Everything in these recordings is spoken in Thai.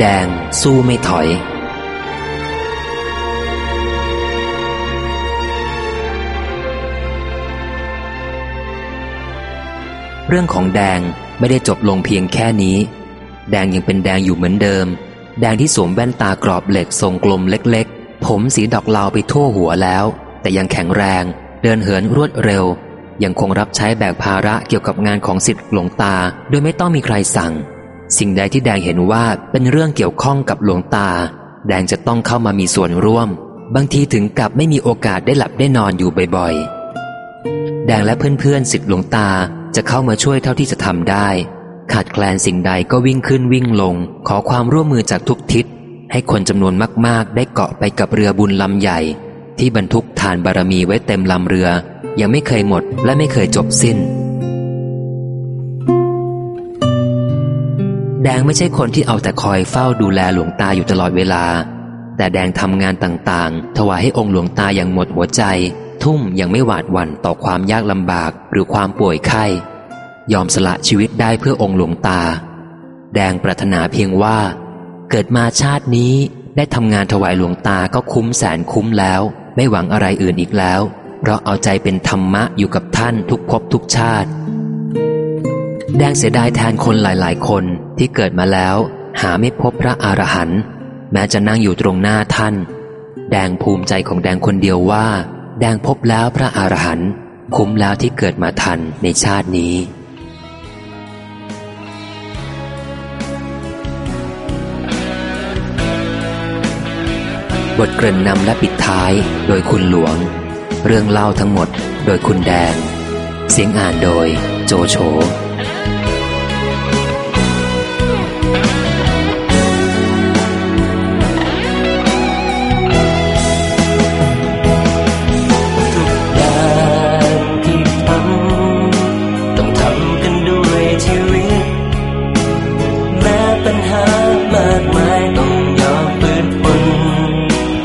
แดงสู้ไม่ถอย เรื่องของแดงไม่ได้จบลงเพียงแค่นี้ แดงยังเป็นแดงอยู่เหมือนเดิม แดงที่สวมแว่นตากรอบเหล็กทรงกลมเล็ก ๆ ผมสีดอกลาวไปทั่วหัวแล้ว แต่ยังแข็งแรง เดินเหินรวดเร็ว ยังคงรับใช้แบกภาระเกี่ยวกับงานของสิทธิ์หลวงตา โดยไม่ต้องมีใครสั่ง สิ่งใดที่แดงเห็นว่าเป็นเรื่องเกี่ยวข้องกับหลวงตา แดงจะต้องเข้ามามีส่วนร่วม บางทีถึงกับไม่มีโอกาสได้หลับได้นอนอยู่บ่อยๆ แดงและเพื่อนๆสิทธิ์หลวงตาจะเข้ามาช่วยเท่าที่จะทำได้ ขาดแคลนสิ่งใดก็วิ่งขึ้นวิ่งลง ขอความร่วมมือจากทุกทิศ ให้คนจำนวนมากๆ ได้เกาะไปกับเรือบุญลำใหญ่ ที่บรรทุกฐานบารมีไว้เต็มลำเรือ ยังไม่เคยหมดและไม่เคยจบสิ้น แดงไม่ใช่คนที่เอาแต่คอยเฝ้าดูแลหลวงตาอยู่ตลอดเวลา แต่แดงทำงานต่างๆ ถวายให้องค์หลวงตาอย่างหมดหัวใจ ทุ่มยังไม่หวาดหวั่นต่อความยากลำบากหรือความป่วยไข้ ยอมสละชีวิตได้เพื่อองค์หลวงตา แดงปรารถนาเพียงว่า เกิดมาชาตินี้ได้ทำงานถวายหลวงตาก็คุ้มแสนคุ้มแล้ว ไม่หวังอะไรอื่นอีกแล้ว เพราะเอาใจเป็นธรรมะอยู่กับท่านทุกภพทุกชาติ แดงเสียดายแทนคนหลาย ๆ คนที่เกิดมาแล้ว หาไม่พบพระอรหันต์แม้จะนั่งอยู่ตรงหน้าท่าน แดงภูมิใจของแดงคนเดียวว่า แดงพบแล้วพระอรหันต์คุ้มแล้วที่เกิดมาทันในชาตินี้บทเกริ่นนำและปิดท้ายโดยคุณหลวง เรื่องเล่าทั้งหมดโดยคุณแดง เสียงอ่านโดยโจโฉ ชีวิต แม้ปัญหามากมายต้องยอมฝืนทน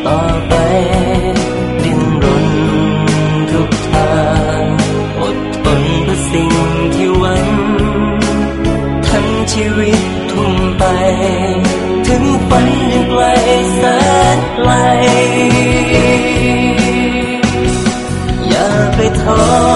ต่อไป ดิ้นรนทุกทางอดทนเพื่อสิ่งที่หวังทั้งชีวิตทุ่มไป ถึงฝันยังไกลแสนไกลอย่าไปท้อ